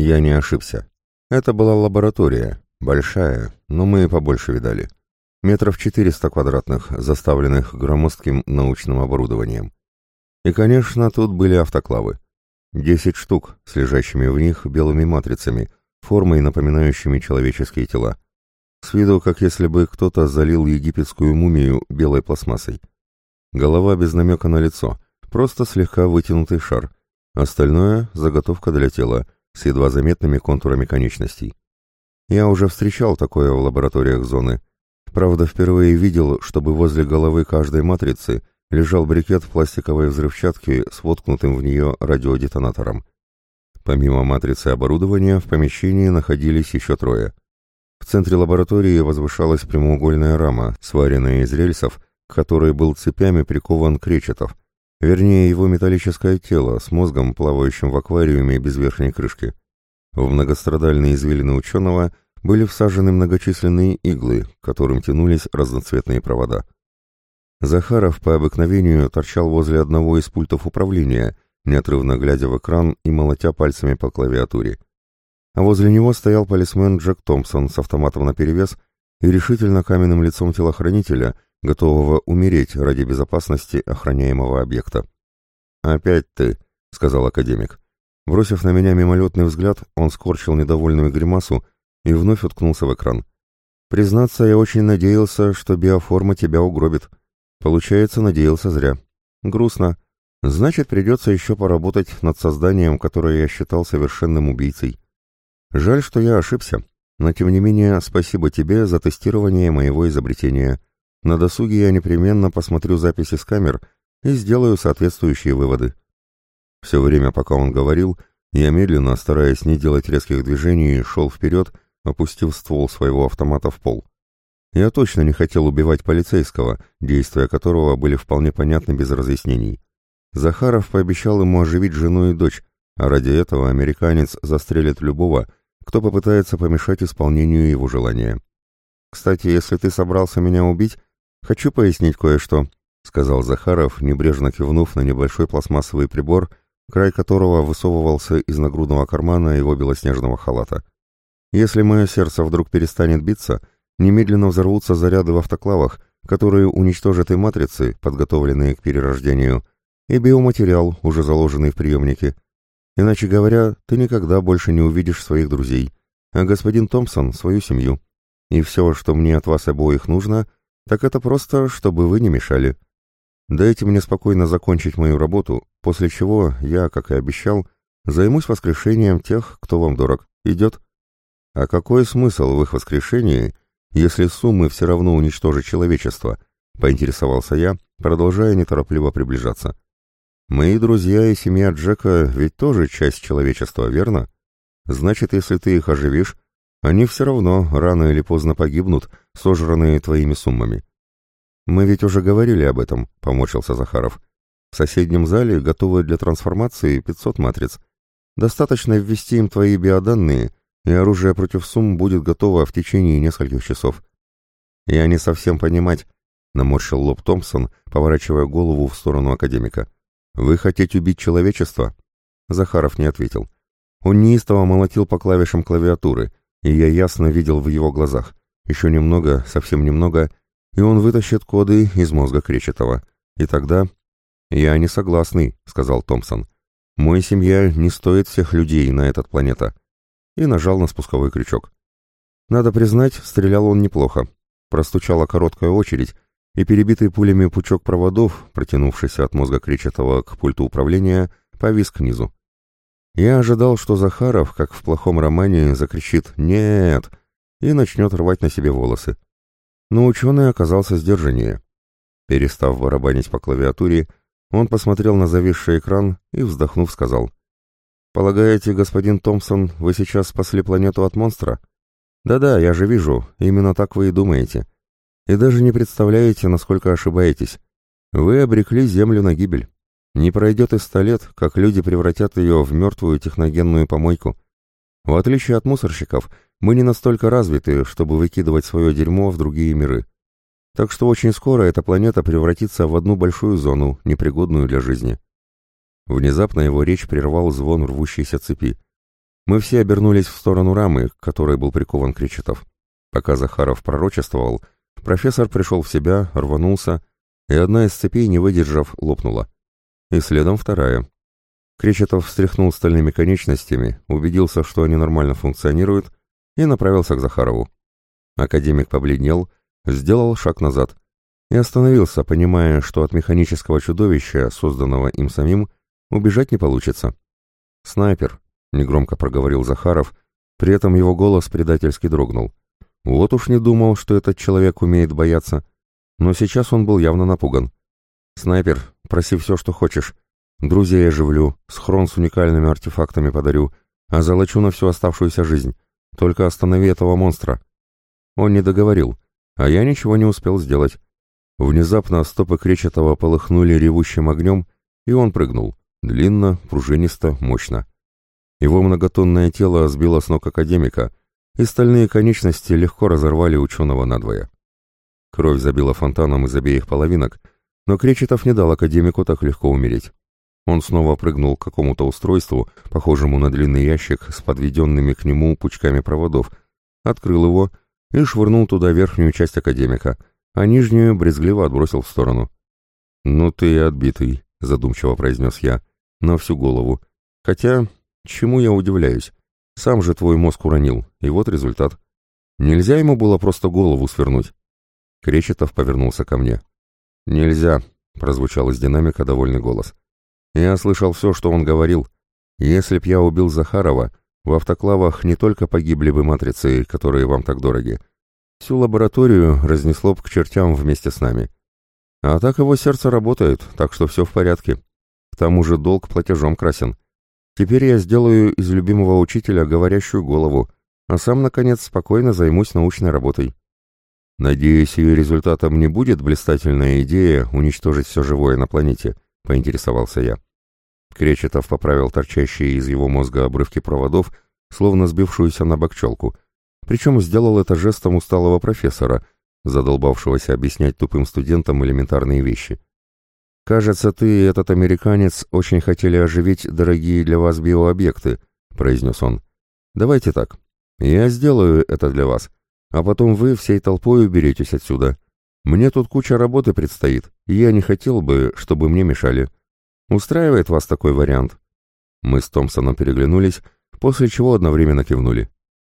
Я не ошибся. Это была лаборатория, большая, но мы побольше видали. Метров 400 квадратных, заставленных громоздким научным оборудованием. И, конечно, тут были автоклавы. Десять штук с лежащими в них белыми матрицами, формой напоминающими человеческие тела. С виду, как если бы кто-то залил египетскую мумию белой пластмассой. Голова без намека на лицо, просто слегка вытянутый шар. Остальное — заготовка для тела, с едва заметными контурами конечностей. Я уже встречал такое в лабораториях зоны. Правда, впервые видел, чтобы возле головы каждой матрицы лежал брикет пластиковой взрывчатки с воткнутым в нее радиодетонатором. Помимо матрицы оборудования в помещении находились еще трое. В центре лаборатории возвышалась прямоугольная рама, сваренная из рельсов, к которой был цепями прикован Кречетов, вернее его металлическое тело с мозгом, плавающим в аквариуме без верхней крышки. В многострадальные извилины ученого были всажены многочисленные иглы, к которым тянулись разноцветные провода. Захаров по обыкновению торчал возле одного из пультов управления, неотрывно глядя в экран и молотя пальцами по клавиатуре. А возле него стоял полисмен Джек Томпсон с автоматом наперевес и решительно каменным лицом телохранителя, готового умереть ради безопасности охраняемого объекта. «Опять ты», — сказал академик. Бросив на меня мимолетный взгляд, он скорчил недовольную гримасу и вновь уткнулся в экран. «Признаться, я очень надеялся, что биоформа тебя угробит. Получается, надеялся зря. Грустно. Значит, придется еще поработать над созданием, которое я считал совершенным убийцей. Жаль, что я ошибся, но тем не менее спасибо тебе за тестирование моего изобретения. На досуге я непременно посмотрю записи с камер и сделаю соответствующие выводы. Все время, пока он говорил, я медленно, стараясь не делать резких движений, шел вперед, опустив ствол своего автомата в пол. Я точно не хотел убивать полицейского, действия которого были вполне понятны без разъяснений. Захаров пообещал ему оживить жену и дочь, а ради этого американец застрелит любого, кто попытается помешать исполнению его желания. «Кстати, если ты собрался меня убить, хочу пояснить кое-что», — сказал Захаров, небрежно кивнув на небольшой пластмассовый прибор, край которого высовывался из нагрудного кармана его белоснежного халата. «Если мое сердце вдруг перестанет биться, немедленно взорвутся заряды в автоклавах, которые уничтожат и матрицы, подготовленные к перерождению, и биоматериал, уже заложенный в приемнике. Иначе говоря, ты никогда больше не увидишь своих друзей, а господин Томпсон — свою семью. И все, что мне от вас обоих нужно, так это просто, чтобы вы не мешали. Дайте мне спокойно закончить мою работу, после чего я, как и обещал, займусь воскрешением тех, кто вам дорог. Идет? А какой смысл в их воскрешении, если суммы все равно уничтожат человечество?» — поинтересовался я, продолжая неторопливо приближаться. «Мои друзья и семья Джека ведь тоже часть человечества, верно? Значит, если ты их оживишь, они все равно рано или поздно погибнут, сожранные твоими суммами». «Мы ведь уже говорили об этом», — поморщился Захаров. «В соседнем зале готовы для трансформации 500 матриц. Достаточно ввести им твои биоданные, и оружие против сумм будет готово в течение нескольких часов. «Я не совсем понимать», — наморщил лоб Томпсон, поворачивая голову в сторону академика. «Вы хотите убить человечество?» Захаров не ответил. Он неистово молотил по клавишам клавиатуры, и я ясно видел в его глазах. Еще немного, совсем немного, и он вытащит коды из мозга Кречетова. И тогда... «Я не согласный», — сказал Томпсон. «Мой семья не стоит всех людей на этот планета и нажал на спусковой крючок. Надо признать, стрелял он неплохо. Простучала короткая очередь, и перебитый пулями пучок проводов, протянувшийся от мозга Кречетова к пульту управления, повис к низу. Я ожидал, что Захаров, как в плохом романе, закричит «Нет!» и начнет рвать на себе волосы. Но ученый оказался сдержаннее. Перестав барабанить по клавиатуре, он посмотрел на зависший экран и, вздохнув, сказал «Полагаете, господин Томпсон, вы сейчас спасли планету от монстра?» «Да-да, я же вижу, именно так вы и думаете. И даже не представляете, насколько ошибаетесь. Вы обрекли Землю на гибель. Не пройдет и ста лет, как люди превратят ее в мертвую техногенную помойку. В отличие от мусорщиков, мы не настолько развиты, чтобы выкидывать свое дерьмо в другие миры. Так что очень скоро эта планета превратится в одну большую зону, непригодную для жизни. Внезапно его речь прервал звон рвущейся цепи. Мы все обернулись в сторону рамы, к которой был прикован Кречетов. Пока Захаров пророчествовал, профессор пришел в себя, рванулся, и одна из цепей, не выдержав, лопнула. И следом вторая. Кречетов встряхнул стальными конечностями, убедился, что они нормально функционируют, и направился к Захарову. Академик побледнел, сделал шаг назад и остановился, понимая, что от механического чудовища, созданного им самим, убежать не получится. «Снайпер», — негромко проговорил Захаров, при этом его голос предательски дрогнул. Вот уж не думал, что этот человек умеет бояться, но сейчас он был явно напуган. «Снайпер, проси все, что хочешь. Друзей оживлю, схрон с уникальными артефактами подарю, а золочу на всю оставшуюся жизнь. Только останови этого монстра». Он не договорил, а я ничего не успел сделать. Внезапно стопы Кречетова полыхнули ревущим огнем, и он прыгнул. Длинно, пружинисто, мощно. Его многотонное тело сбило с ног академика, и стальные конечности легко разорвали ученого надвое. Кровь забила фонтаном из обеих половинок, но Кречетов не дал академику так легко умереть. Он снова прыгнул к какому-то устройству, похожему на длинный ящик с подведенными к нему пучками проводов, открыл его и швырнул туда верхнюю часть академика, а нижнюю брезгливо отбросил в сторону. «Ну ты и отбитый», — задумчиво произнес я, — «на всю голову. Хотя, чему я удивляюсь? Сам же твой мозг уронил, и вот результат. Нельзя ему было просто голову свернуть». Кречетов повернулся ко мне. «Нельзя», — прозвучал из динамика довольный голос. «Я слышал все, что он говорил. Если б я убил Захарова, в автоклавах не только погибли бы матрицы, которые вам так дороги. Всю лабораторию разнесло б к чертям вместе с нами. А так его сердце работает, так что все в порядке. К тому же долг платежом красен. Теперь я сделаю из любимого учителя говорящую голову, а сам, наконец, спокойно займусь научной работой. Надеюсь, ее результатом не будет блистательная идея уничтожить все живое на планете, поинтересовался я. Кречетов поправил торчащие из его мозга обрывки проводов, словно сбившуюся на бок челку. Причем сделал это жестом усталого профессора, задолбавшегося объяснять тупым студентам элементарные вещи. «Кажется, ты и этот американец очень хотели оживить дорогие для вас биообъекты», — произнес он. «Давайте так. Я сделаю это для вас, а потом вы всей толпой уберетесь отсюда. Мне тут куча работы предстоит, и я не хотел бы, чтобы мне мешали. Устраивает вас такой вариант?» Мы с Томпсоном переглянулись, после чего одновременно кивнули.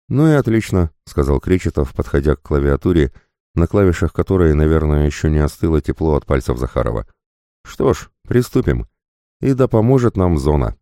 «Ну и отлично», — сказал Кречетов, подходя к клавиатуре, на клавишах которой, наверное, еще не остыло тепло от пальцев Захарова. «Что ж, приступим. И да поможет нам зона».